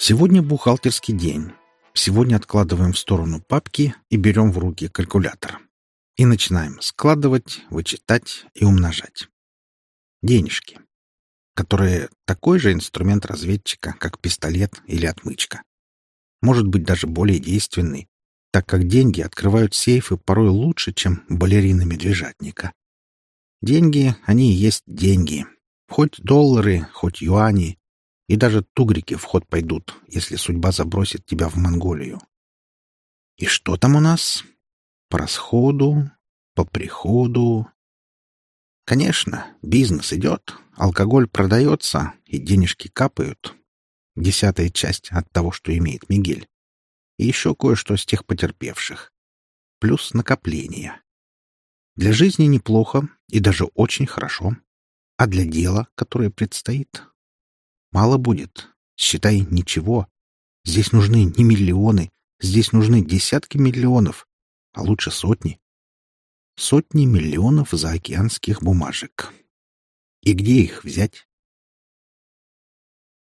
Сегодня бухгалтерский день. Сегодня откладываем в сторону папки и берем в руки калькулятор. И начинаем складывать, вычитать и умножать. Денежки, которые такой же инструмент разведчика, как пистолет или отмычка. Может быть, даже более действенный, так как деньги открывают сейфы порой лучше, чем балерины медвежатника. Деньги, они и есть деньги. Хоть доллары, хоть юани, и даже тугрики в ход пойдут, если судьба забросит тебя в Монголию. И что там у нас? По расходу, по приходу. Конечно, бизнес идет, алкоголь продается, и денежки капают. Десятая часть от того, что имеет Мигель. И еще кое-что с тех потерпевших. Плюс накопления. Для жизни неплохо и даже очень хорошо. А для дела, которое предстоит, мало будет. Считай, ничего. Здесь нужны не миллионы, здесь нужны десятки миллионов, а лучше сотни. Сотни миллионов заокеанских бумажек. И где их взять?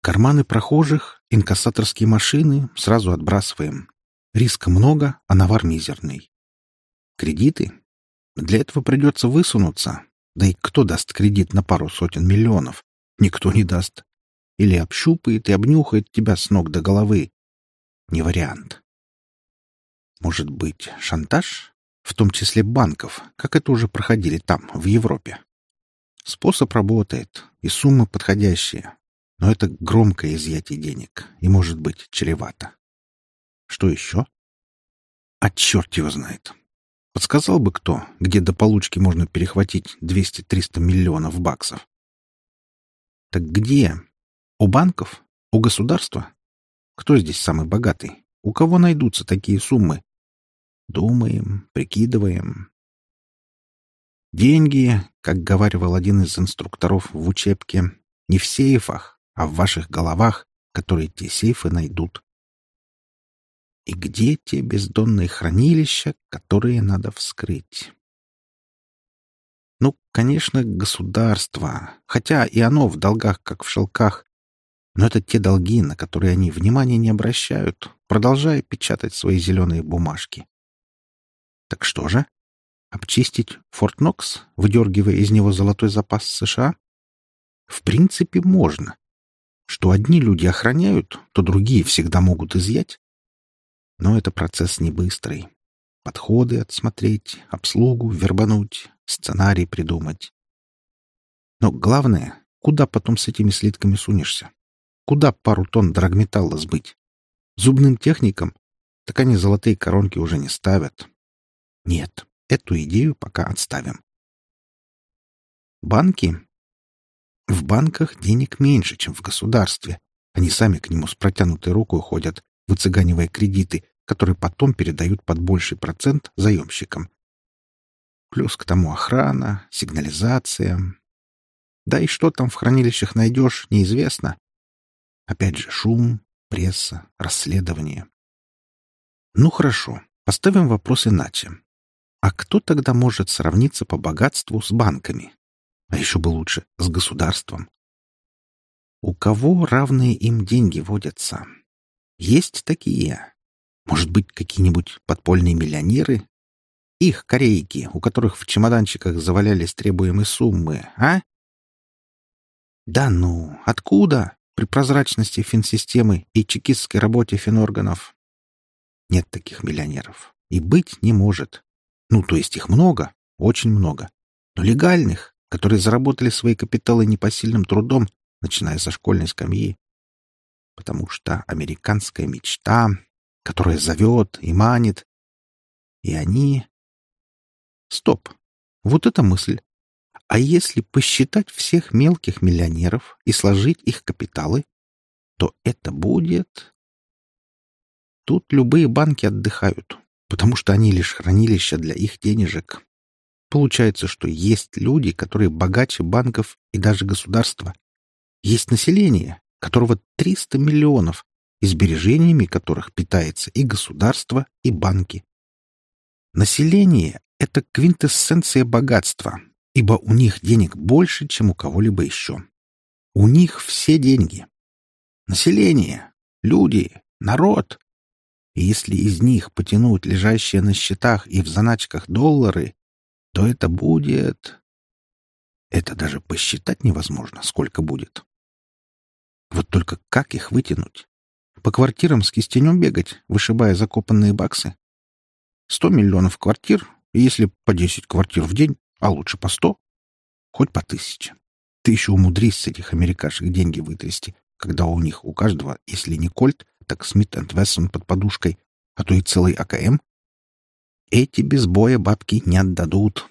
Карманы прохожих, инкассаторские машины сразу отбрасываем. Риска много, а навар мизерный. Кредиты для этого придется высунуться. Да и кто даст кредит на пару сотен миллионов? Никто не даст. Или общупает и обнюхает тебя с ног до головы. Не вариант. Может быть, шантаж? В том числе банков, как это уже проходили там, в Европе. Способ работает, и суммы подходящие. Но это громкое изъятие денег, и может быть чревато. Что еще? А черт его знает. Подсказал бы кто, где до получки можно перехватить 200-300 миллионов баксов? Так где? У банков? У государства? Кто здесь самый богатый? У кого найдутся такие суммы? Думаем, прикидываем. Деньги, как говаривал один из инструкторов в учебке, не в сейфах, а в ваших головах, которые те сейфы найдут. И где те бездонные хранилища, которые надо вскрыть? Ну, конечно, государство, хотя и оно в долгах, как в шелках. Но это те долги, на которые они внимания не обращают, продолжая печатать свои зеленые бумажки. Так что же? Обчистить Форт Нокс, выдергивая из него золотой запас США? В принципе, можно. Что одни люди охраняют, то другие всегда могут изъять. Но это процесс не быстрый. Подходы отсмотреть, обслугу вербануть, сценарий придумать. Но главное, куда потом с этими слитками сунешься? Куда пару тонн драгметалла сбыть? Зубным техникам? Так они золотые коронки уже не ставят. Нет, эту идею пока отставим. Банки? В банках денег меньше, чем в государстве. Они сами к нему с протянутой рукой ходят, выцыганивая кредиты, которые потом передают под больший процент заемщикам. Плюс к тому охрана, сигнализация. Да и что там в хранилищах найдешь, неизвестно. Опять же шум, пресса, расследование. Ну хорошо, поставим вопрос иначе. А кто тогда может сравниться по богатству с банками? А еще бы лучше, с государством. У кого равные им деньги водятся? Есть такие. Может быть, какие-нибудь подпольные миллионеры? Их корейки, у которых в чемоданчиках завалялись требуемые суммы, а? Да ну, откуда? При прозрачности финсистемы и чекистской работе финорганов. Нет таких миллионеров. И быть не может. Ну, то есть их много, очень много. Но легальных, которые заработали свои капиталы непосильным трудом, начиная со школьной скамьи. Потому что американская мечта которая зовет и манит. И они... Стоп. Вот эта мысль. А если посчитать всех мелких миллионеров и сложить их капиталы, то это будет... Тут любые банки отдыхают, потому что они лишь хранилища для их денежек. Получается, что есть люди, которые богаче банков и даже государства. Есть население, которого 300 миллионов, и сбережениями которых питается и государство, и банки. Население — это квинтэссенция богатства, ибо у них денег больше, чем у кого-либо еще. У них все деньги. Население. люди, народ. И если из них потянуть лежащие на счетах и в заначках доллары, то это будет... Это даже посчитать невозможно, сколько будет. Вот только как их вытянуть? По квартирам с кистенем бегать, вышибая закопанные баксы? Сто миллионов квартир, и если по десять квартир в день, а лучше по сто, хоть по тысяче. Ты еще умудрись с этих америкашек деньги вытрясти, когда у них у каждого, если не кольт, так Смит энд Вессон под подушкой, а то и целый АКМ. Эти без боя бабки не отдадут.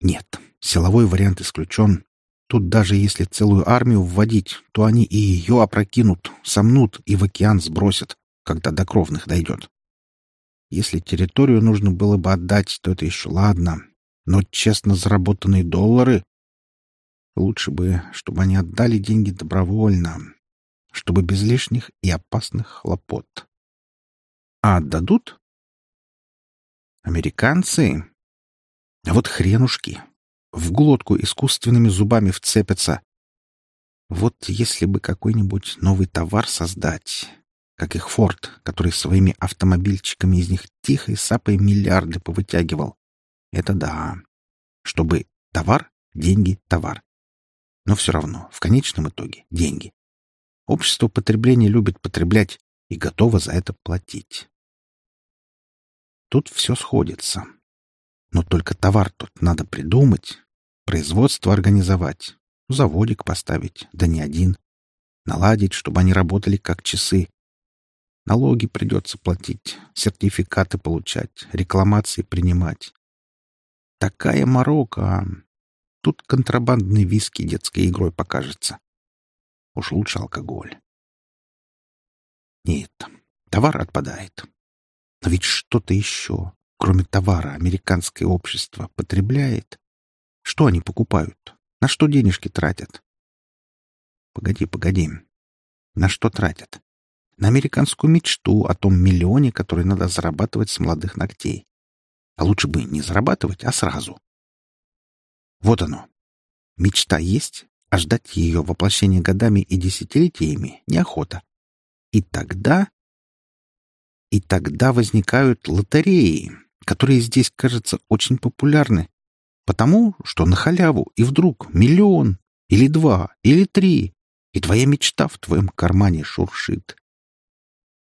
Нет, силовой вариант исключен. Тут даже если целую армию вводить, то они и ее опрокинут, сомнут и в океан сбросят, когда до кровных дойдет. Если территорию нужно было бы отдать, то это еще ладно. Но честно заработанные доллары... Лучше бы, чтобы они отдали деньги добровольно, чтобы без лишних и опасных хлопот. А отдадут? Американцы? А вот хренушки. В глотку искусственными зубами вцепятся. Вот если бы какой-нибудь новый товар создать, как их Форд, который своими автомобильчиками из них тихой сапой миллиарды повытягивал. Это да. Чтобы товар, деньги, товар. Но все равно, в конечном итоге, деньги. Общество потребления любит потреблять и готово за это платить. Тут все сходится. Но только товар тут надо придумать, производство организовать, заводик поставить, да не один, наладить, чтобы они работали как часы. Налоги придется платить, сертификаты получать, рекламации принимать. Такая морока. Тут контрабандный виски детской игрой покажется. Уж лучше алкоголь. Нет, товар отпадает. Но ведь что-то еще, кроме товара, американское общество потребляет. Что они покупают? На что денежки тратят? Погоди, погоди. На что тратят? На американскую мечту о том миллионе, который надо зарабатывать с молодых ногтей. А лучше бы не зарабатывать, а сразу. Вот оно. Мечта есть, а ждать ее воплощения годами и десятилетиями неохота. И тогда и тогда возникают лотереи, которые здесь, кажется, очень популярны. Потому что на халяву и вдруг миллион, или два, или три, и твоя мечта в твоем кармане шуршит.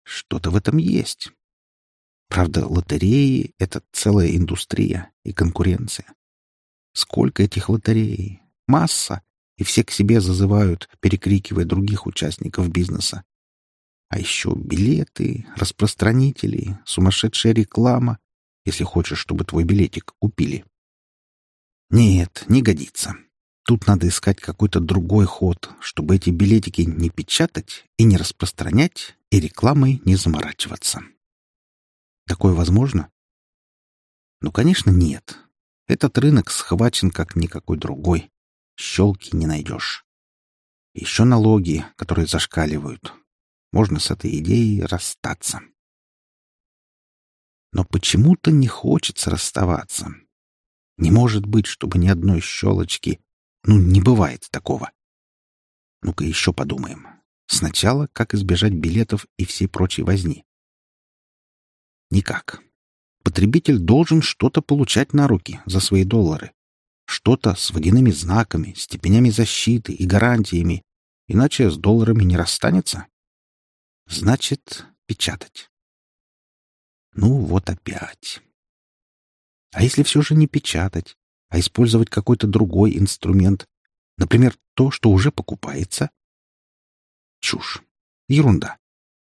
Что-то в этом есть. Правда, лотереи — это целая индустрия и конкуренция. Сколько этих лотерей? Масса. И все к себе зазывают, перекрикивая других участников бизнеса. А еще билеты, распространители, сумасшедшая реклама, если хочешь, чтобы твой билетик купили. Нет, не годится. Тут надо искать какой-то другой ход, чтобы эти билетики не печатать и не распространять, и рекламой не заморачиваться. Такое возможно? Ну, конечно, нет. Этот рынок схвачен как никакой другой. Щелки не найдешь. Еще налоги, которые зашкаливают можно с этой идеей расстаться. Но почему-то не хочется расставаться. Не может быть, чтобы ни одной щелочки... Ну, не бывает такого. Ну-ка еще подумаем. Сначала, как избежать билетов и всей прочей возни. Никак. Потребитель должен что-то получать на руки за свои доллары. Что-то с водяными знаками, степенями защиты и гарантиями. Иначе с долларами не расстанется. Значит, печатать. Ну вот опять. А если все же не печатать, а использовать какой-то другой инструмент, например, то, что уже покупается? Чушь. Ерунда.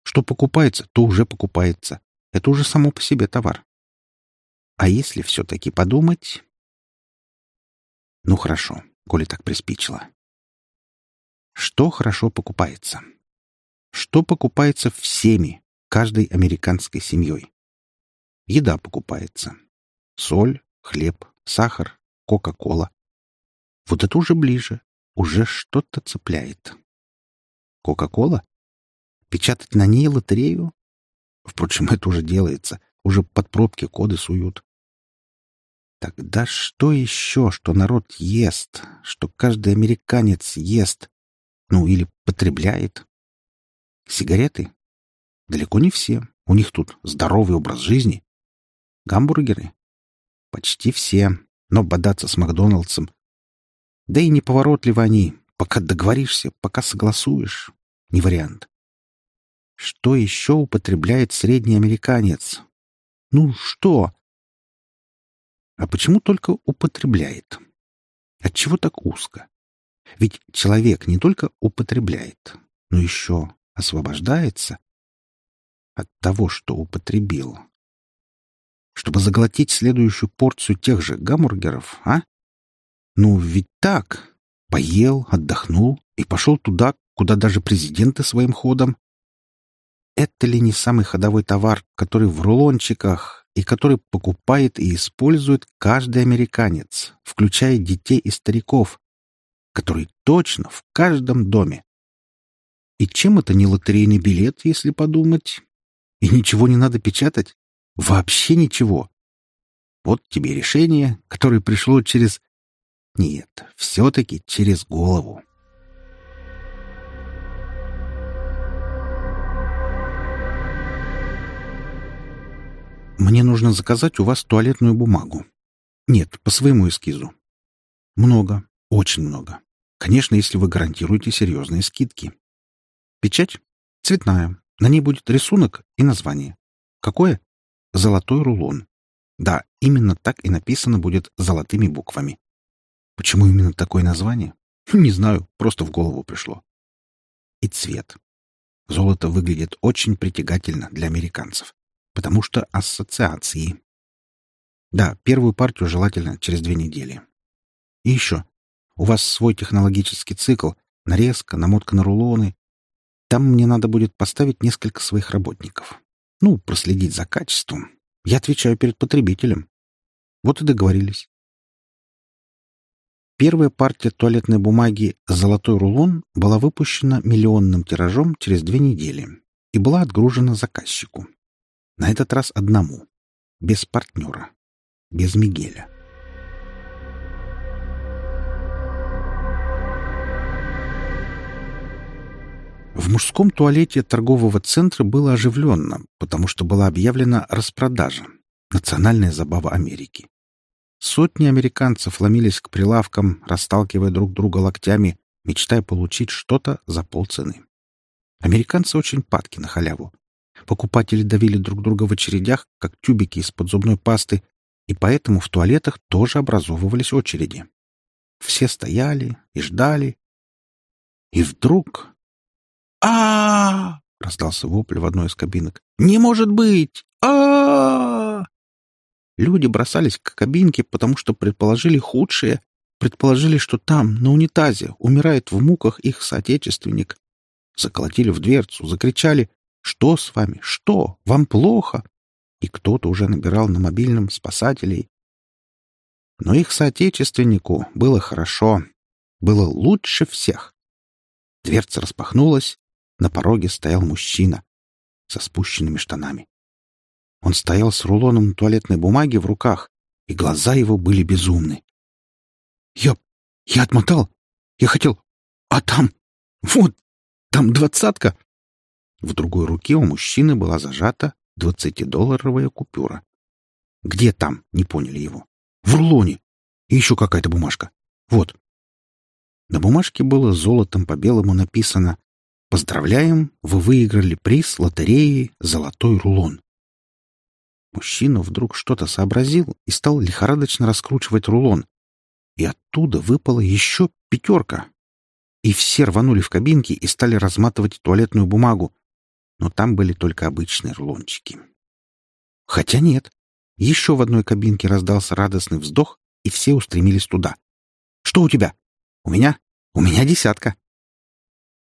Что покупается, то уже покупается. Это уже само по себе товар. А если все-таки подумать... Ну хорошо, коли так приспичило. Что хорошо покупается? Что покупается всеми, каждой американской семьей? Еда покупается. Соль, хлеб, сахар, кока-кола. Вот это уже ближе. Уже что-то цепляет. Кока-кола? Печатать на ней лотерею? Впрочем, это уже делается. Уже под пробки коды суют. Тогда что еще, что народ ест, что каждый американец ест, ну или потребляет? Сигареты? Далеко не все. У них тут здоровый образ жизни. Гамбургеры? Почти все. Но бодаться с Макдоналдсом. Да и неповоротливы они. Пока договоришься, пока согласуешь. Не вариант. Что еще употребляет средний американец? Ну, что? А почему только употребляет? Отчего так узко? Ведь человек не только употребляет, но еще освобождается от того, что употребил. Чтобы заглотить следующую порцию тех же гамбургеров, а? Ну, ведь так. Поел, отдохнул и пошел туда, куда даже президенты своим ходом. Это ли не самый ходовой товар, который в рулончиках и который покупает и использует каждый американец, включая детей и стариков, который точно в каждом доме? И чем это не лотерейный билет, если подумать? И ничего не надо печатать? Вообще ничего. Вот тебе решение, которое пришло через... Нет, все-таки через голову. Мне нужно заказать у вас туалетную бумагу. Нет, по своему эскизу. Много, очень много. Конечно, если вы гарантируете серьезные скидки. Печать? Цветная. На ней будет рисунок и название. Какое? Золотой рулон. Да, именно так и написано будет золотыми буквами. Почему именно такое название? Не знаю, просто в голову пришло. И цвет. Золото выглядит очень притягательно для американцев, потому что ассоциации. Да, первую партию желательно через две недели. И еще. У вас свой технологический цикл, нарезка, намотка на рулоны, там мне надо будет поставить несколько своих работников. Ну, проследить за качеством. Я отвечаю перед потребителем. Вот и договорились. Первая партия туалетной бумаги «Золотой рулон» была выпущена миллионным тиражом через две недели и была отгружена заказчику. На этот раз одному. Без партнера. Без Мигеля. В мужском туалете торгового центра было оживленно, потому что была объявлена распродажа. Национальная забава Америки. Сотни американцев ломились к прилавкам, расталкивая друг друга локтями, мечтая получить что-то за полцены. Американцы очень падки на халяву. Покупатели давили друг друга в очередях, как тюбики из-под зубной пасты, и поэтому в туалетах тоже образовывались очереди. Все стояли и ждали. И вдруг а раздался вопль в одной из кабинок. «Не может быть! а Люди бросались к кабинке, потому что предположили худшее, предположили, что там, на унитазе, умирает в муках их соотечественник. Заколотили в дверцу, закричали «Что с вами? Что? Вам плохо?» И кто-то уже набирал на мобильном спасателей. Но их соотечественнику было хорошо, было лучше всех. Дверца распахнулась, на пороге стоял мужчина со спущенными штанами. Он стоял с рулоном туалетной бумаги в руках, и глаза его были безумны. «Я... я отмотал! Я хотел... А там... Вот... там двадцатка!» В другой руке у мужчины была зажата двадцатидолларовая купюра. «Где там?» — не поняли его. «В рулоне! И еще какая-то бумажка. Вот». На бумажке было золотом по белому написано Поздравляем, вы выиграли приз лотереи «Золотой рулон». Мужчина вдруг что-то сообразил и стал лихорадочно раскручивать рулон. И оттуда выпала еще пятерка. И все рванули в кабинки и стали разматывать туалетную бумагу. Но там были только обычные рулончики. Хотя нет. Еще в одной кабинке раздался радостный вздох, и все устремились туда. «Что у тебя?» «У меня? У меня десятка!»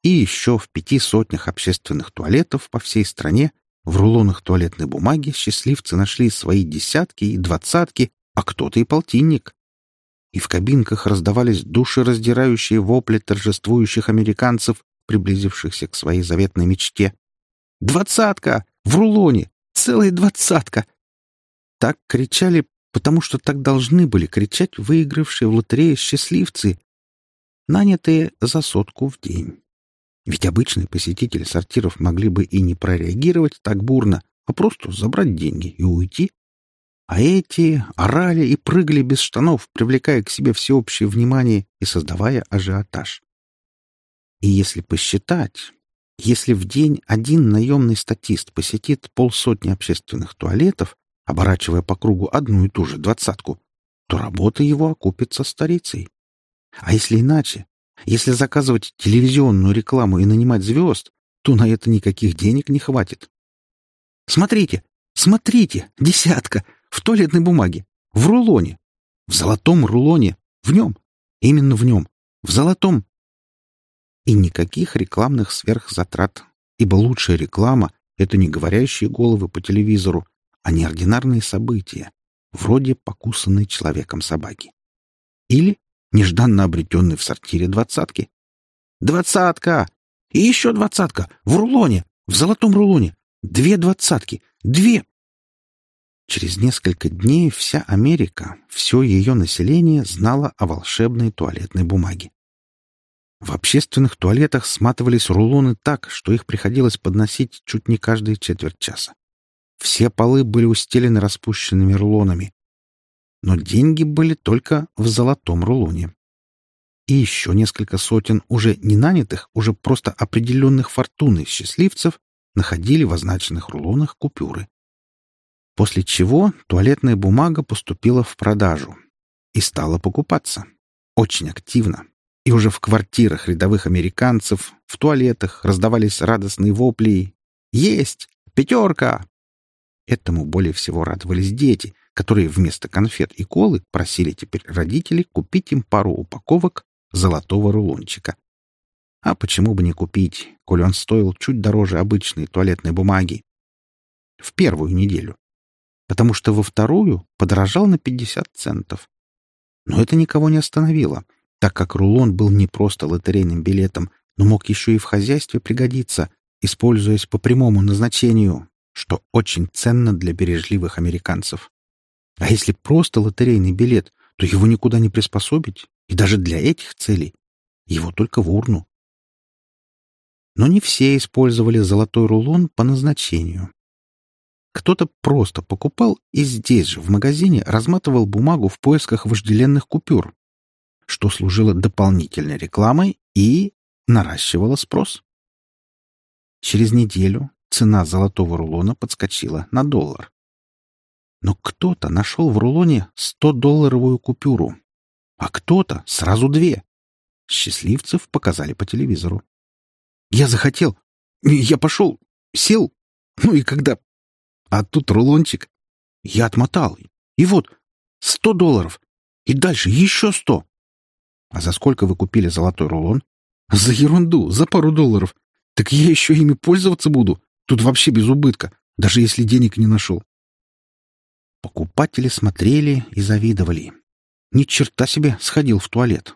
и еще в пяти сотнях общественных туалетов по всей стране в рулонах туалетной бумаги счастливцы нашли свои десятки и двадцатки, а кто-то и полтинник. И в кабинках раздавались душераздирающие вопли торжествующих американцев, приблизившихся к своей заветной мечте. «Двадцатка! В рулоне! Целая двадцатка!» Так кричали, потому что так должны были кричать выигравшие в лотерее счастливцы, нанятые за сотку в день. Ведь обычные посетители сортиров могли бы и не прореагировать так бурно, а просто забрать деньги и уйти. А эти орали и прыгали без штанов, привлекая к себе всеобщее внимание и создавая ажиотаж. И если посчитать, если в день один наемный статист посетит полсотни общественных туалетов, оборачивая по кругу одну и ту же двадцатку, то работа его окупится старицей. А если иначе, если заказывать телевизионную рекламу и нанимать звезд, то на это никаких денег не хватит. Смотрите, смотрите, десятка, в туалетной бумаге, в рулоне, в золотом рулоне, в нем, именно в нем, в золотом. И никаких рекламных сверхзатрат, ибо лучшая реклама — это не говорящие головы по телевизору, а неординарные события, вроде покусанной человеком собаки. Или нежданно обретенной в сортире двадцатки. Двадцатка! И еще двадцатка! В рулоне! В золотом рулоне! Две двадцатки! Две! Через несколько дней вся Америка, все ее население знало о волшебной туалетной бумаге. В общественных туалетах сматывались рулоны так, что их приходилось подносить чуть не каждые четверть часа. Все полы были устелены распущенными рулонами. Но деньги были только в золотом рулоне. И еще несколько сотен уже не нанятых, уже просто определенных фортуной счастливцев находили в означенных рулонах купюры. После чего туалетная бумага поступила в продажу и стала покупаться. Очень активно. И уже в квартирах рядовых американцев, в туалетах раздавались радостные вопли «Есть! Пятерка! Этому более всего радовались дети, которые вместо конфет и колы просили теперь родителей купить им пару упаковок золотого рулончика. А почему бы не купить, коль он стоил чуть дороже обычной туалетной бумаги? В первую неделю. Потому что во вторую подорожал на 50 центов. Но это никого не остановило, так как рулон был не просто лотерейным билетом, но мог еще и в хозяйстве пригодиться, используясь по прямому назначению, что очень ценно для бережливых американцев. А если просто лотерейный билет, то его никуда не приспособить, и даже для этих целей. Его только в урну. Но не все использовали золотой рулон по назначению. Кто-то просто покупал и здесь же, в магазине, разматывал бумагу в поисках вожделенных купюр, что служило дополнительной рекламой и наращивало спрос. Через неделю цена золотого рулона подскочила на доллар. Но кто-то нашел в рулоне 100-долларовую купюру, а кто-то сразу две. Счастливцев показали по телевизору. Я захотел, я пошел, сел, ну и когда... А тут рулончик. Я отмотал. И вот, сто долларов. И дальше еще сто. А за сколько вы купили золотой рулон? За ерунду, за пару долларов. Так я еще ими пользоваться буду. Тут вообще без убытка, даже если денег не нашел. Покупатели смотрели и завидовали. Ни черта себе сходил в туалет.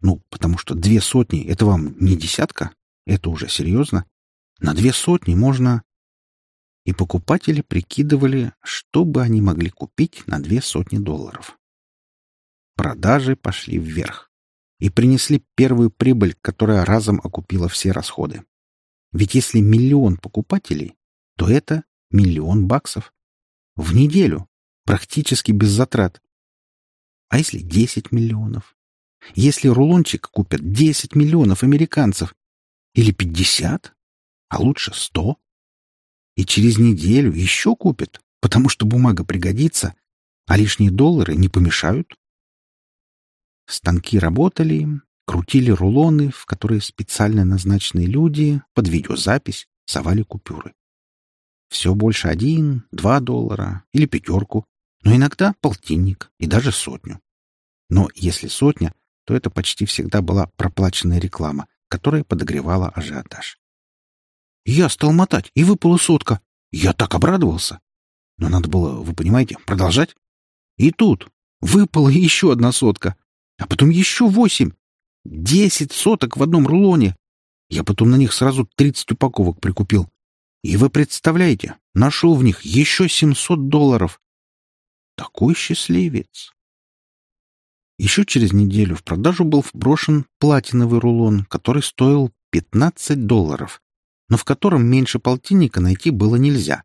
Ну, потому что две сотни — это вам не десятка, это уже серьезно. На две сотни можно... И покупатели прикидывали, что бы они могли купить на две сотни долларов. Продажи пошли вверх и принесли первую прибыль, которая разом окупила все расходы. Ведь если миллион покупателей, то это миллион баксов. В неделю, практически без затрат. А если 10 миллионов? Если рулончик купят 10 миллионов американцев? Или 50? А лучше 100? И через неделю еще купят, потому что бумага пригодится, а лишние доллары не помешают. Станки работали, крутили рулоны, в которые специально назначенные люди под видеозапись совали купюры. Все больше один, два доллара или пятерку, но иногда полтинник и даже сотню. Но если сотня, то это почти всегда была проплаченная реклама, которая подогревала ажиотаж. Я стал мотать, и выпала сотка. Я так обрадовался. Но надо было, вы понимаете, продолжать. И тут выпала еще одна сотка, а потом еще восемь. Десять соток в одном рулоне. Я потом на них сразу тридцать упаковок прикупил. И вы представляете, нашел в них еще семьсот долларов. Такой счастливец. Еще через неделю в продажу был вброшен платиновый рулон, который стоил 15 долларов, но в котором меньше полтинника найти было нельзя.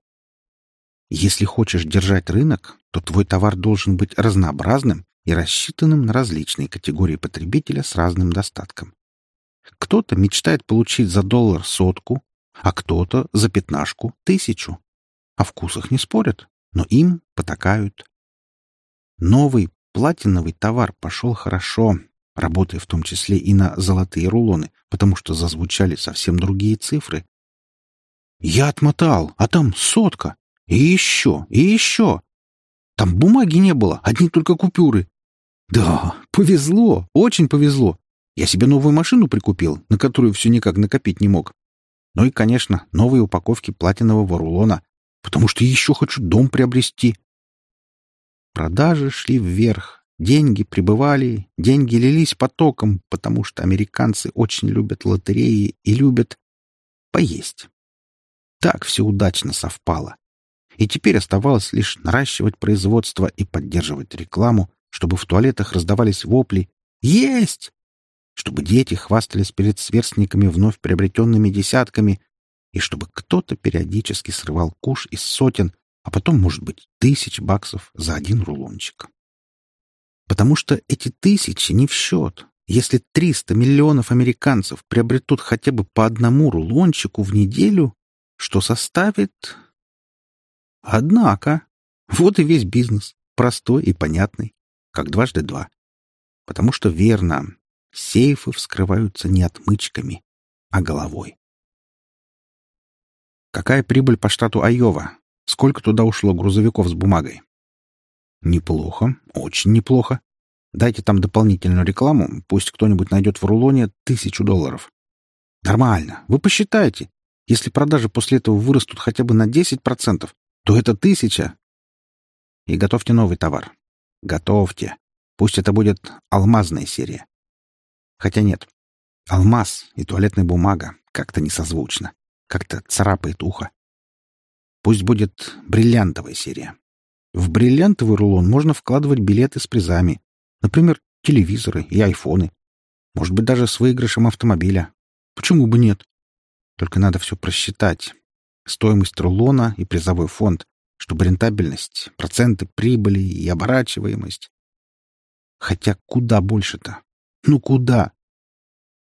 Если хочешь держать рынок, то твой товар должен быть разнообразным и рассчитанным на различные категории потребителя с разным достатком. Кто-то мечтает получить за доллар сотку, а кто-то за пятнашку — тысячу. О вкусах не спорят, но им потакают. Новый платиновый товар пошел хорошо, работая в том числе и на золотые рулоны, потому что зазвучали совсем другие цифры. Я отмотал, а там сотка. И еще, и еще. Там бумаги не было, одни только купюры. Да, повезло, очень повезло. Я себе новую машину прикупил, на которую все никак накопить не мог. Ну и, конечно, новые упаковки платинового рулона, потому что еще хочу дом приобрести. Продажи шли вверх, деньги прибывали, деньги лились потоком, потому что американцы очень любят лотереи и любят поесть. Так все удачно совпало. И теперь оставалось лишь наращивать производство и поддерживать рекламу, чтобы в туалетах раздавались вопли «Есть!», чтобы дети хвастались перед сверстниками вновь приобретенными десятками, и чтобы кто-то периодически срывал куш из сотен, а потом, может быть, тысяч баксов за один рулончик. Потому что эти тысячи не в счет. Если 300 миллионов американцев приобретут хотя бы по одному рулончику в неделю, что составит... Однако, вот и весь бизнес, простой и понятный, как дважды два. Потому что верно, сейфы вскрываются не отмычками, а головой. Какая прибыль по штату Айова? Сколько туда ушло грузовиков с бумагой? Неплохо, очень неплохо. Дайте там дополнительную рекламу, пусть кто-нибудь найдет в рулоне тысячу долларов. Нормально, вы посчитайте. Если продажи после этого вырастут хотя бы на 10%, то это тысяча. И готовьте новый товар. Готовьте. Пусть это будет алмазная серия. Хотя нет. Алмаз и туалетная бумага как-то несозвучно. Как-то царапает ухо. Пусть будет бриллиантовая серия. В бриллиантовый рулон можно вкладывать билеты с призами. Например, телевизоры и айфоны. Может быть, даже с выигрышем автомобиля. Почему бы нет? Только надо все просчитать. Стоимость рулона и призовой фонд, чтобы рентабельность, проценты прибыли и оборачиваемость. Хотя куда больше-то? Ну куда?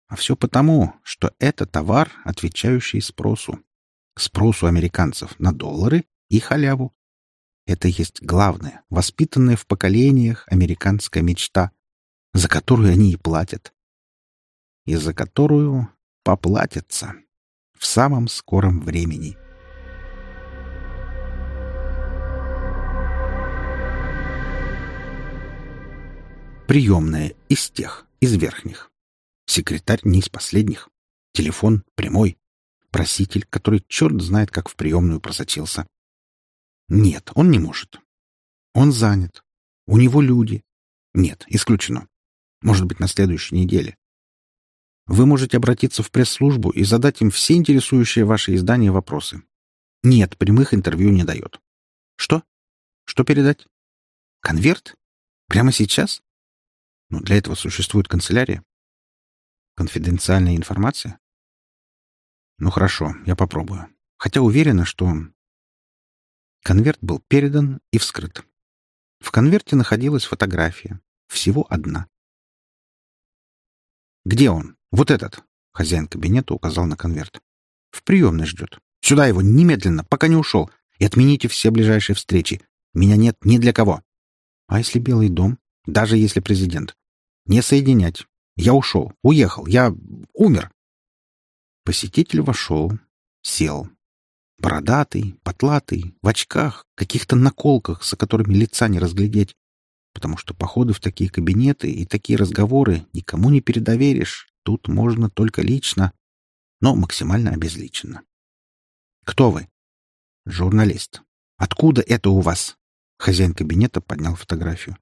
А все потому, что это товар, отвечающий спросу. Спросу американцев на доллары и халяву. Это есть главное, воспитанная в поколениях американская мечта, за которую они и платят. И за которую поплатятся в самом скором времени. Приемная из тех, из верхних. Секретарь не из последних. Телефон прямой. Проситель, который черт знает, как в приемную просочился. Нет, он не может. Он занят. У него люди. Нет, исключено. Может быть, на следующей неделе. Вы можете обратиться в пресс-службу и задать им все интересующие ваши издания вопросы. Нет, прямых интервью не дает. Что? Что передать? Конверт? Прямо сейчас? Ну, для этого существует канцелярия. Конфиденциальная информация? Ну хорошо, я попробую. Хотя уверена, что... Конверт был передан и вскрыт. В конверте находилась фотография. Всего одна. «Где он? Вот этот!» Хозяин кабинета указал на конверт. «В приемной ждет. Сюда его немедленно, пока не ушел. И отмените все ближайшие встречи. Меня нет ни для кого. А если Белый дом? Даже если президент? Не соединять. Я ушел, уехал, я умер. Посетитель вошел, сел. Бородатый, потлатый, в очках, каких-то наколках, за которыми лица не разглядеть. Потому что походы в такие кабинеты и такие разговоры никому не передоверишь. Тут можно только лично, но максимально обезличенно. «Кто вы?» «Журналист. Откуда это у вас?» Хозяин кабинета поднял фотографию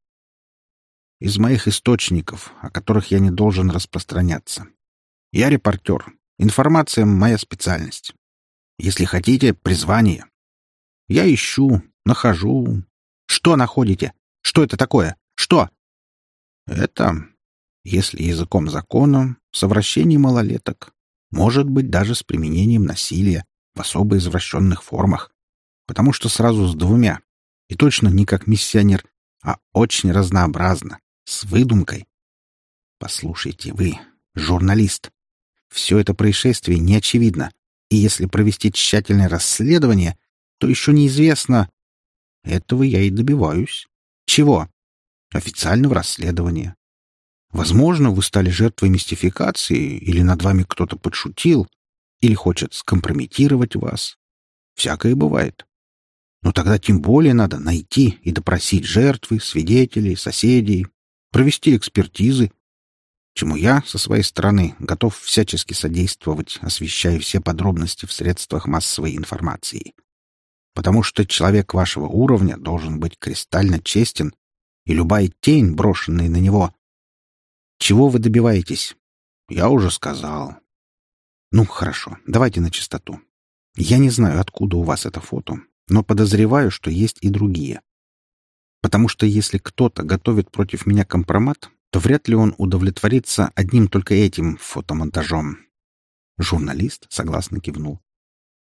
из моих источников, о которых я не должен распространяться. Я репортер. Информация — моя специальность. Если хотите, призвание. Я ищу, нахожу. Что находите? Что это такое? Что? Это, если языком закона, совращение малолеток. Может быть, даже с применением насилия в особо извращенных формах. Потому что сразу с двумя. И точно не как миссионер, а очень разнообразно, с выдумкой. Послушайте, вы, журналист, все это происшествие не очевидно, и если провести тщательное расследование, то еще неизвестно... Этого я и добиваюсь. Чего? Официального расследования. Возможно, вы стали жертвой мистификации, или над вами кто-то подшутил, или хочет скомпрометировать вас. Всякое бывает. Но тогда тем более надо найти и допросить жертвы, свидетелей, соседей, провести экспертизы, чему я, со своей стороны, готов всячески содействовать, освещая все подробности в средствах массовой информации. Потому что человек вашего уровня должен быть кристально честен, и любая тень, брошенная на него... Чего вы добиваетесь? Я уже сказал. Ну, хорошо, давайте на чистоту. Я не знаю, откуда у вас это фото, но подозреваю, что есть и другие. Потому что если кто-то готовит против меня компромат, то вряд ли он удовлетворится одним только этим фотомонтажом. Журналист согласно кивнул.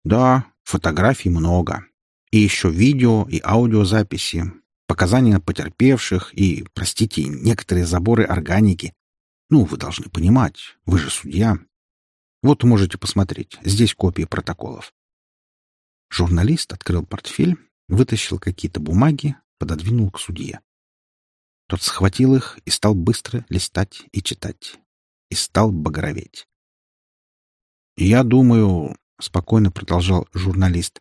Да, фотографий много. И еще видео и аудиозаписи, показания потерпевших и, простите, некоторые заборы органики. Ну, вы должны понимать, вы же судья. Вот можете посмотреть, здесь копии протоколов. Журналист открыл портфель, вытащил какие-то бумаги, пододвинул к судье. Тот схватил их и стал быстро листать и читать. И стал багроветь. «Я думаю», — спокойно продолжал журналист,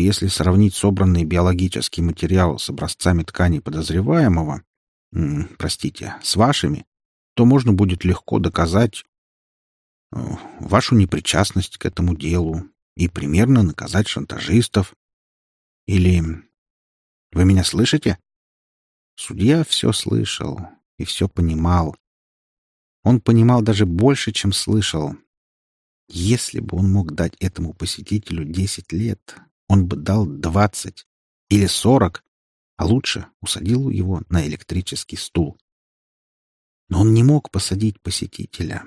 «если сравнить собранный биологический материал с образцами ткани подозреваемого, простите, с вашими, то можно будет легко доказать э, вашу непричастность к этому делу и примерно наказать шантажистов. Или... Вы меня слышите? Судья все слышал и все понимал. Он понимал даже больше, чем слышал. Если бы он мог дать этому посетителю десять лет, он бы дал двадцать или сорок, а лучше усадил его на электрический стул. Но он не мог посадить посетителя.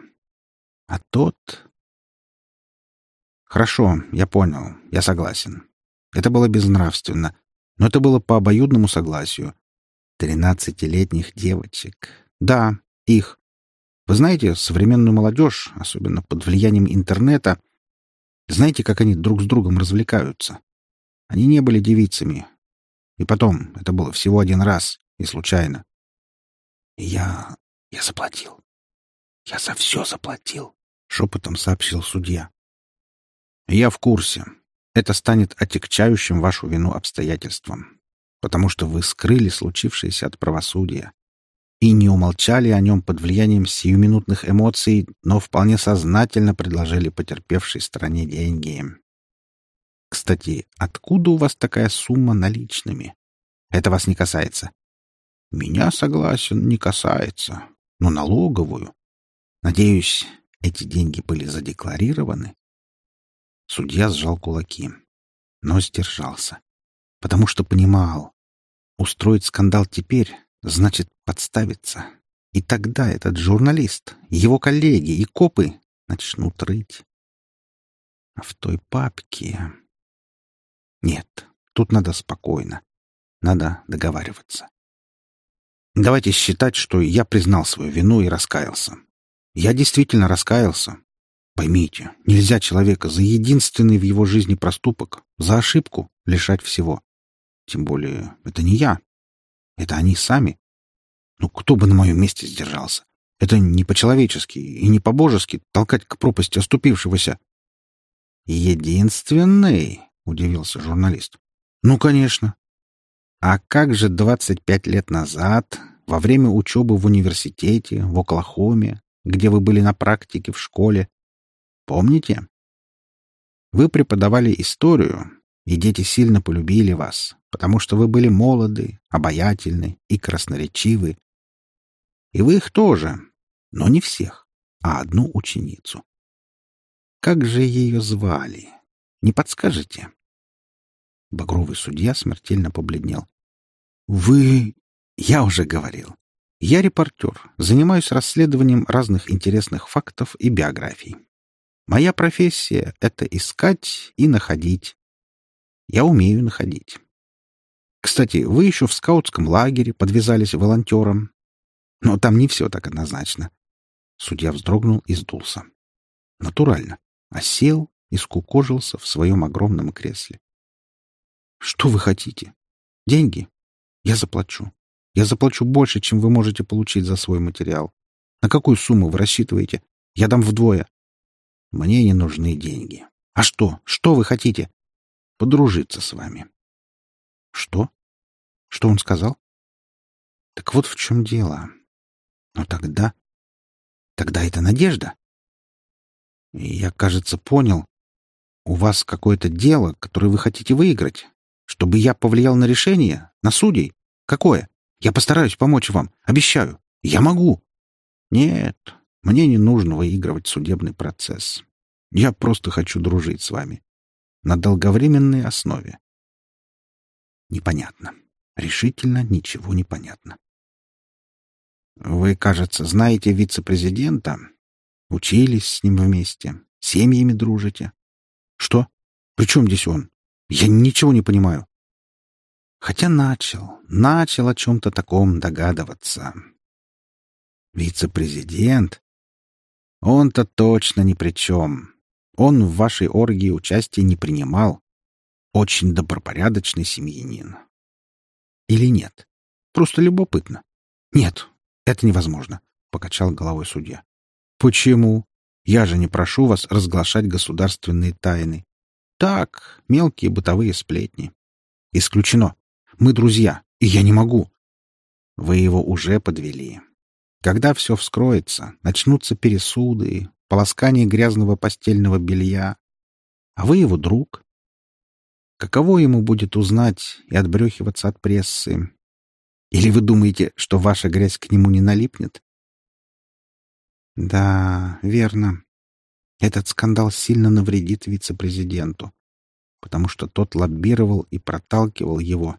А тот... Хорошо, я понял, я согласен. Это было безнравственно, но это было по обоюдному согласию. Тринадцатилетних девочек. Да, их. Вы знаете, современную молодежь, особенно под влиянием интернета, знаете, как они друг с другом развлекаются? Они не были девицами. И потом, это было всего один раз, и случайно. я... я заплатил. Я за все заплатил, — шепотом сообщил судья. Я в курсе. Это станет отягчающим вашу вину обстоятельством потому что вы скрыли случившееся от правосудия и не умолчали о нем под влиянием сиюминутных эмоций, но вполне сознательно предложили потерпевшей стороне деньги. Кстати, откуда у вас такая сумма наличными? Это вас не касается. Меня, согласен, не касается, но налоговую. Надеюсь, эти деньги были задекларированы? Судья сжал кулаки, но сдержался, потому что понимал, Устроить скандал теперь значит подставиться. И тогда этот журналист, его коллеги и копы начнут рыть. А в той папке... Нет, тут надо спокойно. Надо договариваться. Давайте считать, что я признал свою вину и раскаялся. Я действительно раскаялся. Поймите, нельзя человека за единственный в его жизни проступок, за ошибку лишать всего. Тем более, это не я. Это они сами. Ну, кто бы на моем месте сдержался? Это не по-человечески и не по-божески толкать к пропасти оступившегося. «Единственный?» — удивился журналист. «Ну, конечно. А как же двадцать пять лет назад, во время учебы в университете, в Оклахоме, где вы были на практике в школе? Помните? Вы преподавали историю, и дети сильно полюбили вас, потому что вы были молоды, обаятельны и красноречивы. И вы их тоже, но не всех, а одну ученицу. Как же ее звали? Не подскажете? Багровый судья смертельно побледнел. Вы... Я уже говорил. Я репортер, занимаюсь расследованием разных интересных фактов и биографий. Моя профессия — это искать и находить. Я умею находить. Кстати, вы еще в скаутском лагере подвязались волонтером. Но там не все так однозначно. Судья вздрогнул и сдулся. Натурально. Осел и скукожился в своем огромном кресле. Что вы хотите? Деньги? Я заплачу. Я заплачу больше, чем вы можете получить за свой материал. На какую сумму вы рассчитываете? Я дам вдвое. Мне не нужны деньги. А что? Что вы хотите? Подружиться с вами. Что? Что он сказал? Так вот в чем дело. Но тогда... Тогда это надежда. Я, кажется, понял. У вас какое-то дело, которое вы хотите выиграть. Чтобы я повлиял на решение? На судей? Какое? Я постараюсь помочь вам. Обещаю. Я могу. Нет, мне не нужно выигрывать судебный процесс. Я просто хочу дружить с вами. На долговременной основе. Непонятно. Решительно ничего не понятно. Вы, кажется, знаете вице-президента. Учились с ним вместе. Семьями дружите. Что? При чем здесь он? Я ничего не понимаю. Хотя начал, начал о чем-то таком догадываться. Вице-президент? Он-то точно ни при чем. Он в вашей оргии участия не принимал. Очень добропорядочный семьянин. Или нет? Просто любопытно. Нет, это невозможно, — покачал головой судья. Почему? Я же не прошу вас разглашать государственные тайны. Так, мелкие бытовые сплетни. Исключено. Мы друзья, и я не могу. Вы его уже подвели. Когда все вскроется, начнутся пересуды, полоскание грязного постельного белья. А вы его друг. Каково ему будет узнать и отбрехиваться от прессы? Или вы думаете, что ваша грязь к нему не налипнет? Да, верно. Этот скандал сильно навредит вице-президенту, потому что тот лоббировал и проталкивал его.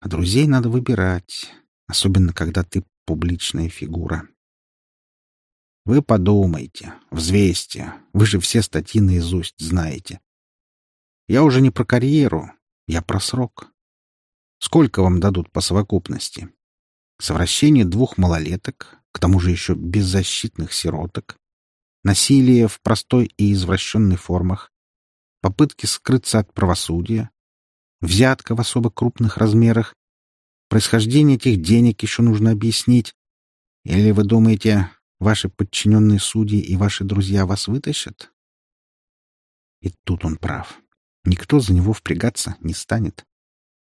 А друзей надо выбирать, особенно когда ты публичная фигура. Вы подумайте, взвесьте. Вы же все статьи наизусть знаете. Я уже не про карьеру, я про срок. Сколько вам дадут по совокупности? Совращение двух малолеток, к тому же еще беззащитных сироток, насилие в простой и извращенной формах, попытки скрыться от правосудия, взятка в особо крупных размерах. Происхождение этих денег еще нужно объяснить. Или вы думаете, ваши подчиненные судьи и ваши друзья вас вытащат? И тут он прав. Никто за него впрягаться не станет.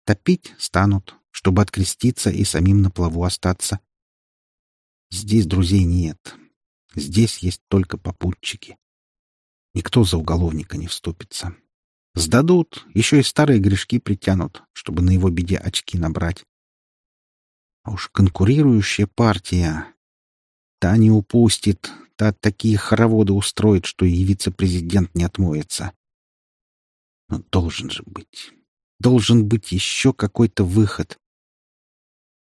Топить станут, чтобы откреститься и самим на плаву остаться. Здесь друзей нет. Здесь есть только попутчики. Никто за уголовника не вступится. Сдадут, еще и старые грешки притянут, чтобы на его беде очки набрать. А уж конкурирующая партия... Та не упустит, та такие хороводы устроит, что и вице-президент не отмоется. Но должен же быть. Должен быть еще какой-то выход.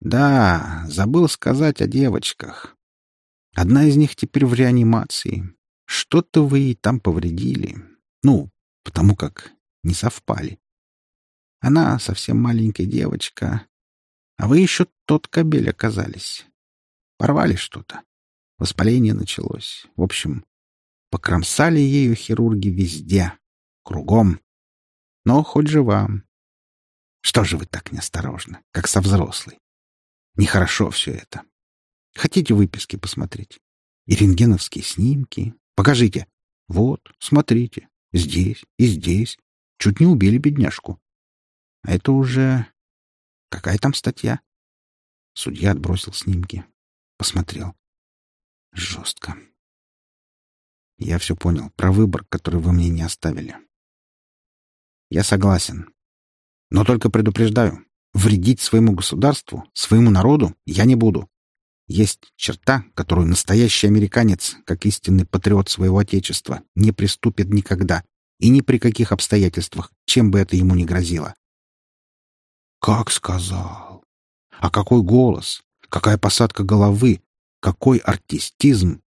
Да, забыл сказать о девочках. Одна из них теперь в реанимации. Что-то вы ей там повредили. Ну, потому как не совпали. Она совсем маленькая девочка, а вы еще тот кобель оказались. Порвали что-то. Воспаление началось. В общем, покромсали ею хирурги везде, кругом. Но хоть жива. Что же вы так неосторожны, как со взрослой? Нехорошо все это. Хотите выписки посмотреть? И рентгеновские снимки? Покажите. Вот, смотрите. Здесь и здесь. Чуть не убили бедняжку. А это уже... Какая там статья? Судья отбросил снимки. Посмотрел. Жестко. Я все понял про выбор, который вы мне не оставили. Я согласен. Но только предупреждаю, вредить своему государству, своему народу я не буду. Есть черта, которую настоящий американец, как истинный патриот своего отечества, не приступит никогда и ни при каких обстоятельствах, чем бы это ему ни грозило. Как сказал? А какой голос? Какая посадка головы? Какой артистизм?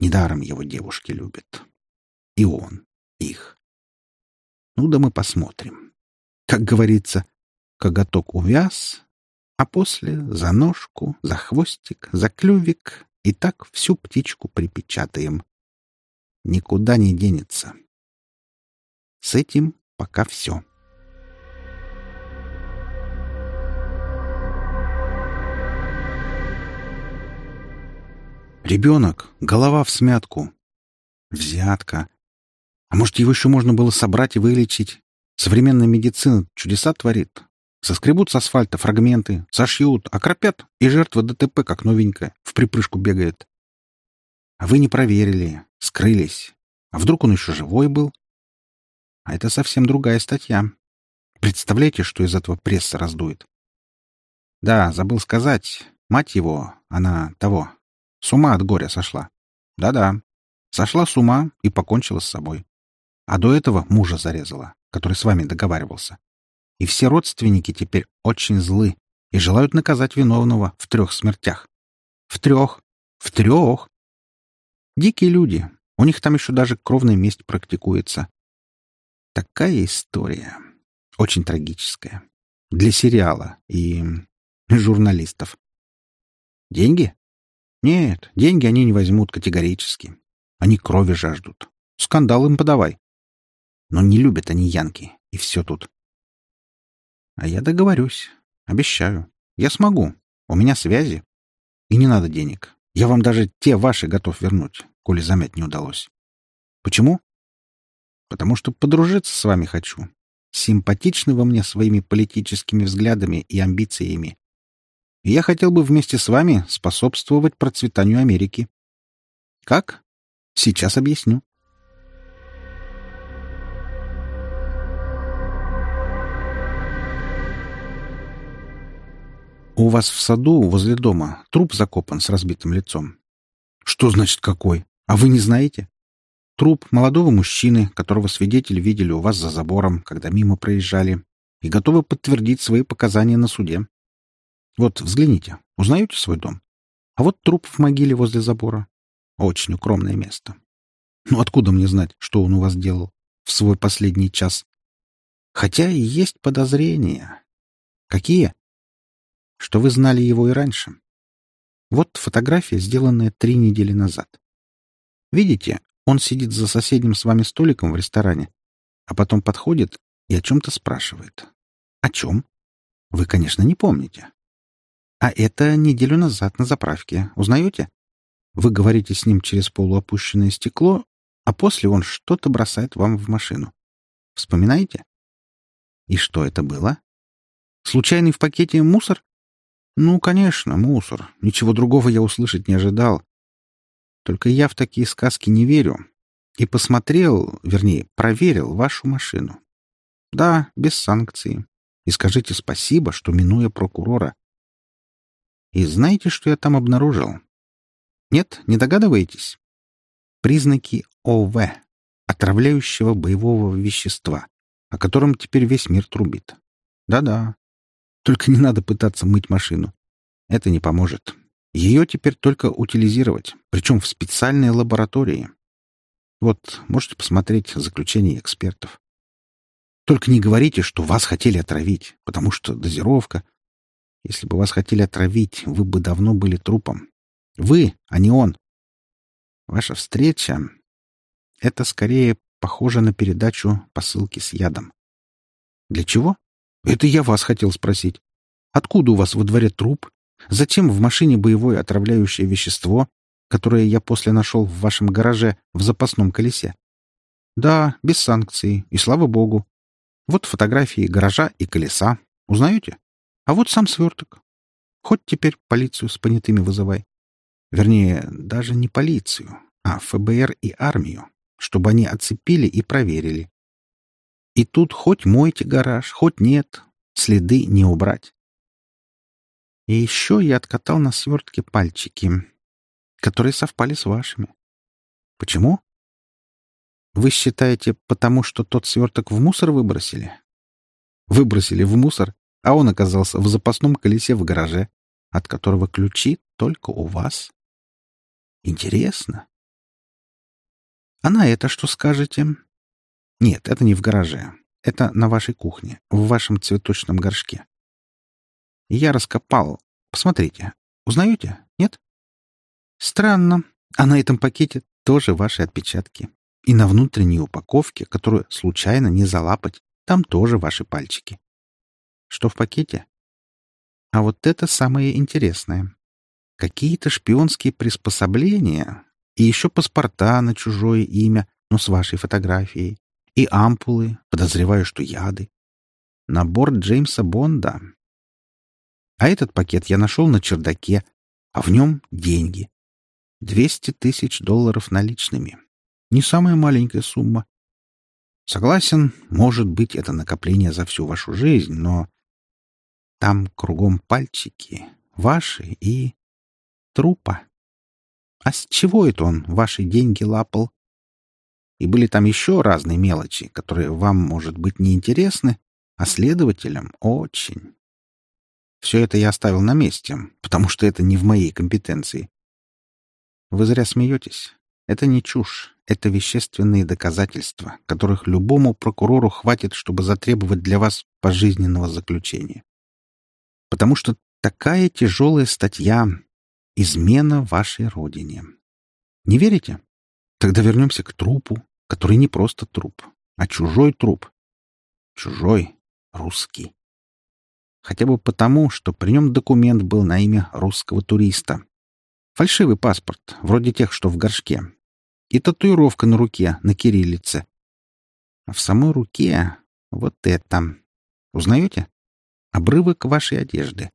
Недаром его девушки любят. И он их. Ну да мы посмотрим. Как говорится, коготок увяз, а после за ножку, за хвостик, за клювик и так всю птичку припечатаем. Никуда не денется. С этим пока все. Ребенок, голова в смятку. Взятка. А может, его еще можно было собрать и вылечить? Современная медицина чудеса творит. Соскребут с асфальта фрагменты, сошьют, окропят, и жертва ДТП как новенькая, в припрыжку бегает. А вы не проверили, скрылись. А вдруг он еще живой был? А это совсем другая статья. Представляете, что из этого пресса раздует? Да, забыл сказать. Мать его, она того, с ума от горя сошла. Да-да. Сошла с ума и покончила с собой. А до этого мужа зарезала, который с вами договаривался. И все родственники теперь очень злы и желают наказать виновного в трех смертях. В трех. В трех. Дикие люди. У них там еще даже кровная месть практикуется. Такая история. Очень трагическая. Для сериала и журналистов. Деньги? Нет, деньги они не возьмут категорически. Они крови жаждут. Скандал им подавай. Но не любят они янки, и все тут. А я договорюсь. Обещаю. Я смогу. У меня связи. И не надо денег. Я вам даже те ваши готов вернуть, коли замять не удалось. Почему? Потому что подружиться с вами хочу. Симпатичны вы мне своими политическими взглядами и амбициями и я хотел бы вместе с вами способствовать процветанию Америки. Как? Сейчас объясню. У вас в саду возле дома труп закопан с разбитым лицом. Что значит какой? А вы не знаете? Труп молодого мужчины, которого свидетели видели у вас за забором, когда мимо проезжали, и готовы подтвердить свои показания на суде. Вот, взгляните, узнаете свой дом? А вот труп в могиле возле забора. Очень укромное место. Ну откуда мне знать, что он у вас делал в свой последний час? Хотя и есть подозрения. Какие? Что вы знали его и раньше. Вот фотография, сделанная три недели назад. Видите, он сидит за соседним с вами столиком в ресторане, а потом подходит и о чем-то спрашивает. О чем? Вы, конечно, не помните. А это неделю назад на заправке. Узнаете? Вы говорите с ним через полуопущенное стекло, а после он что-то бросает вам в машину. Вспоминаете? И что это было? Случайный в пакете мусор? Ну, конечно, мусор. Ничего другого я услышать не ожидал. Только я в такие сказки не верю. И посмотрел, вернее, проверил вашу машину. Да, без санкции. И скажите спасибо, что, минуя прокурора, и знаете, что я там обнаружил? Нет, не догадываетесь? Признаки ОВ, отравляющего боевого вещества, о котором теперь весь мир трубит. Да-да. Только не надо пытаться мыть машину. Это не поможет. Ее теперь только утилизировать, причем в специальной лаборатории. Вот, можете посмотреть заключение экспертов. Только не говорите, что вас хотели отравить, потому что дозировка, если бы вас хотели отравить, вы бы давно были трупом. Вы, а не он. Ваша встреча — это скорее похоже на передачу посылки с ядом. Для чего? Это я вас хотел спросить. Откуда у вас во дворе труп? Зачем в машине боевое отравляющее вещество, которое я после нашел в вашем гараже в запасном колесе? Да, без санкций, и слава богу. Вот фотографии гаража и колеса. Узнаете? А вот сам сверток. Хоть теперь полицию с понятыми вызывай. Вернее, даже не полицию, а ФБР и армию, чтобы они оцепили и проверили. И тут хоть мойте гараж, хоть нет, следы не убрать. И еще я откатал на свертке пальчики, которые совпали с вашими. Почему? Вы считаете, потому что тот сверток в мусор выбросили? Выбросили в мусор а он оказался в запасном колесе в гараже, от которого ключи только у вас. Интересно. А на это что скажете? Нет, это не в гараже. Это на вашей кухне, в вашем цветочном горшке. Я раскопал. Посмотрите. Узнаете? Нет? Странно. А на этом пакете тоже ваши отпечатки. И на внутренней упаковке, которую случайно не залапать, там тоже ваши пальчики. Что в пакете? А вот это самое интересное. Какие-то шпионские приспособления и еще паспорта на чужое имя, но с вашей фотографией. И ампулы, подозреваю, что яды. Набор Джеймса Бонда. А этот пакет я нашел на чердаке, а в нем деньги. Двести тысяч долларов наличными. Не самая маленькая сумма. Согласен, может быть, это накопление за всю вашу жизнь, но там кругом пальчики, ваши и трупа. А с чего это он ваши деньги лапал? И были там еще разные мелочи, которые вам, может быть, не интересны, а следователям очень. Все это я оставил на месте, потому что это не в моей компетенции. Вы зря смеетесь. Это не чушь, это вещественные доказательства, которых любому прокурору хватит, чтобы затребовать для вас пожизненного заключения. Потому что такая тяжелая статья — измена вашей родине. Не верите? Тогда вернемся к трупу, который не просто труп, а чужой труп. Чужой, русский. Хотя бы потому, что при нем документ был на имя русского туриста. Фальшивый паспорт, вроде тех, что в горшке. И татуировка на руке, на кириллице. А в самой руке вот это. Узнаете? Обрывок вашей одежды.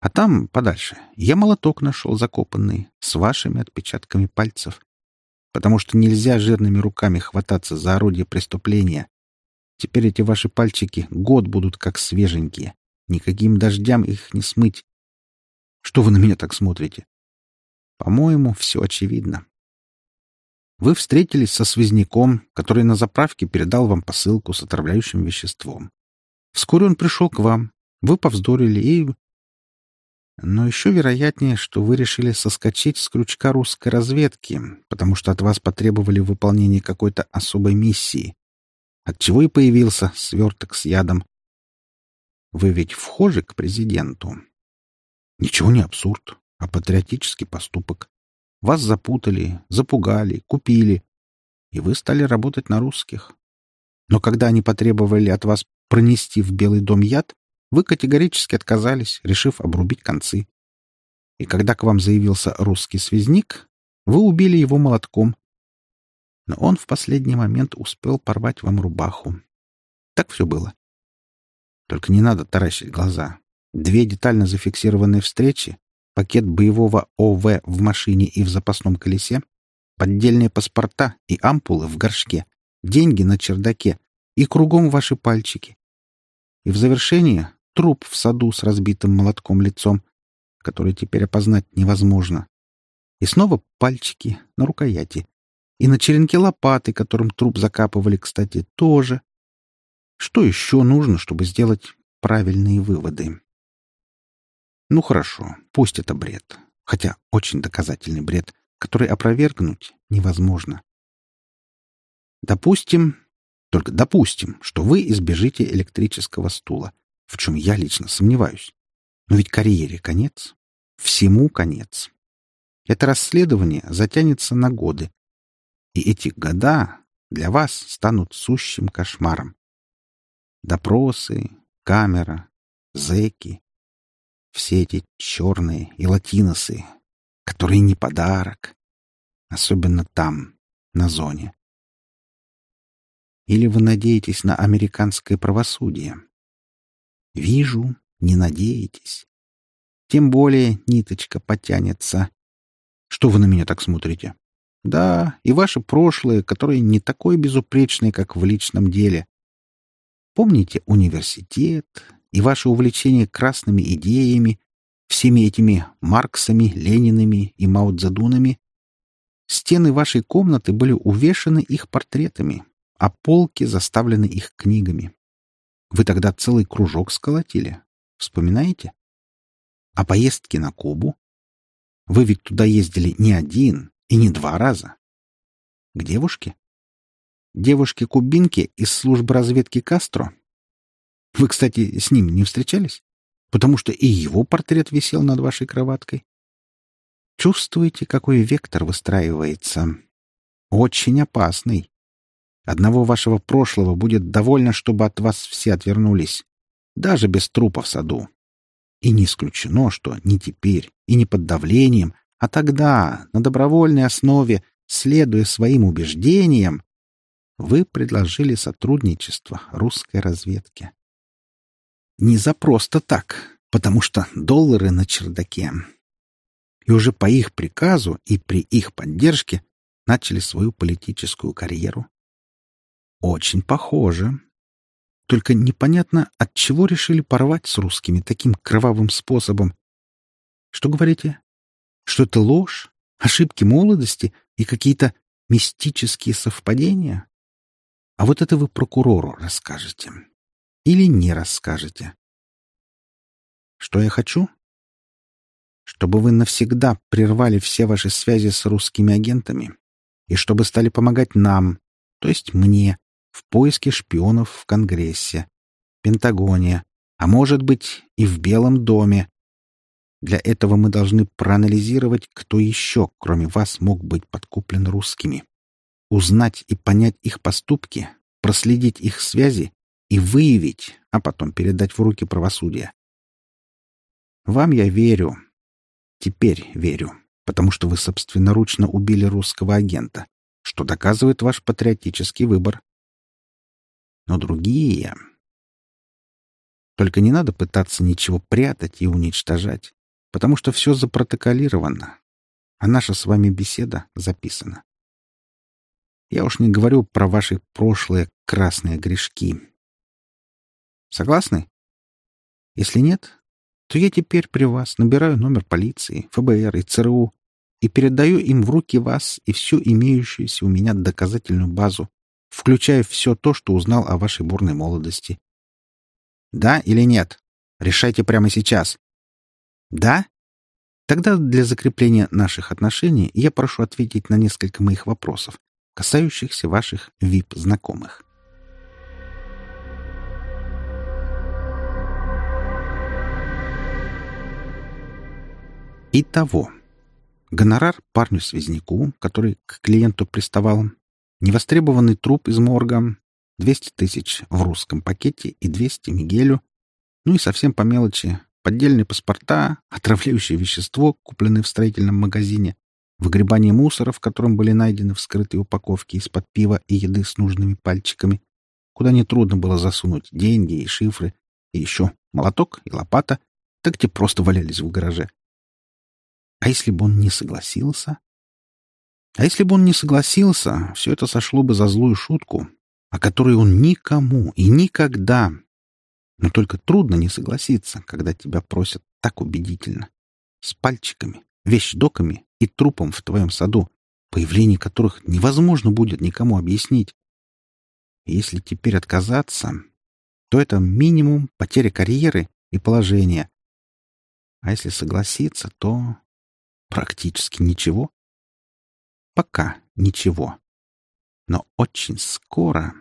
А там, подальше, я молоток нашел закопанный, с вашими отпечатками пальцев. Потому что нельзя жирными руками хвататься за орудие преступления. Теперь эти ваши пальчики год будут как свеженькие. Никаким дождям их не смыть. Что вы на меня так смотрите? По-моему, все очевидно. Вы встретились со связняком, который на заправке передал вам посылку с отравляющим веществом. Вскоре он пришел к вам. Вы повздорили и... Но еще вероятнее, что вы решили соскочить с крючка русской разведки, потому что от вас потребовали выполнения какой-то особой миссии. Отчего и появился сверток с ядом. Вы ведь вхожи к президенту. Ничего не абсурд а патриотический поступок. Вас запутали, запугали, купили, и вы стали работать на русских. Но когда они потребовали от вас пронести в Белый дом яд, вы категорически отказались, решив обрубить концы. И когда к вам заявился русский связник, вы убили его молотком. Но он в последний момент успел порвать вам рубаху. Так все было. Только не надо таращить глаза. Две детально зафиксированные встречи пакет боевого ОВ в машине и в запасном колесе, поддельные паспорта и ампулы в горшке, деньги на чердаке и кругом ваши пальчики. И в завершение труп в саду с разбитым молотком лицом, который теперь опознать невозможно. И снова пальчики на рукояти. И на черенке лопаты, которым труп закапывали, кстати, тоже. Что еще нужно, чтобы сделать правильные выводы? Ну хорошо, пусть это бред. Хотя очень доказательный бред, который опровергнуть невозможно. Допустим, только допустим, что вы избежите электрического стула, в чем я лично сомневаюсь. Но ведь карьере конец. Всему конец. Это расследование затянется на годы. И эти года для вас станут сущим кошмаром. Допросы, камера, зэки, все эти черные и латиносы, которые не подарок, особенно там, на зоне. Или вы надеетесь на американское правосудие? Вижу, не надеетесь. Тем более ниточка потянется. Что вы на меня так смотрите? Да, и ваше прошлое, которое не такое безупречное, как в личном деле. Помните университет, и ваше увлечение красными идеями, всеми этими Марксами, Ленинами и Маудзадунами, стены вашей комнаты были увешаны их портретами, а полки заставлены их книгами. Вы тогда целый кружок сколотили. Вспоминаете? А поездки на Кубу? Вы ведь туда ездили не один и не два раза. К девушке? Девушке-кубинке из службы разведки Кастро? Вы, кстати, с ним не встречались? Потому что и его портрет висел над вашей кроваткой. Чувствуете, какой вектор выстраивается? Очень опасный. Одного вашего прошлого будет довольно, чтобы от вас все отвернулись. Даже без трупа в саду. И не исключено, что не теперь и не под давлением, а тогда, на добровольной основе, следуя своим убеждениям, вы предложили сотрудничество русской разведке. Не за просто так, потому что доллары на чердаке. И уже по их приказу и при их поддержке начали свою политическую карьеру. Очень похоже. Только непонятно, от чего решили порвать с русскими таким кровавым способом. Что говорите? Что это ложь, ошибки молодости и какие-то мистические совпадения? А вот это вы прокурору расскажете. Или не расскажете. Что я хочу? Чтобы вы навсегда прервали все ваши связи с русскими агентами и чтобы стали помогать нам, то есть мне, в поиске шпионов в Конгрессе, Пентагоне, а может быть и в Белом доме, для этого мы должны проанализировать, кто еще, кроме вас, мог быть подкуплен русскими. Узнать и понять их поступки, проследить их связи и выявить, а потом передать в руки правосудия. Вам я верю. Теперь верю, потому что вы собственноручно убили русского агента, что доказывает ваш патриотический выбор. Но другие... Только не надо пытаться ничего прятать и уничтожать потому что все запротоколировано, а наша с вами беседа записана. Я уж не говорю про ваши прошлые красные грешки. Согласны? Если нет, то я теперь при вас набираю номер полиции, ФБР и ЦРУ и передаю им в руки вас и всю имеющуюся у меня доказательную базу, включая все то, что узнал о вашей бурной молодости. Да или нет? Решайте прямо сейчас. Да? Тогда для закрепления наших отношений я прошу ответить на несколько моих вопросов, касающихся ваших VIP-знакомых. Итого. Гонорар парню-связняку, который к клиенту приставал, невостребованный труп из морга, 200 тысяч в русском пакете и 200 Мигелю, ну и совсем по мелочи поддельные паспорта, отравляющее вещество, купленное в строительном магазине, выгребание мусора, в котором были найдены вскрытые упаковки из-под пива и еды с нужными пальчиками, куда нетрудно было засунуть деньги и шифры, и еще молоток и лопата, так те просто валялись в гараже. А если бы он не согласился? А если бы он не согласился, все это сошло бы за злую шутку, о которой он никому и никогда но только трудно не согласиться, когда тебя просят так убедительно. С пальчиками, вещдоками и трупом в твоем саду, появление которых невозможно будет никому объяснить. если теперь отказаться, то это минимум потеря карьеры и положения. А если согласиться, то практически ничего. Пока ничего. Но очень скоро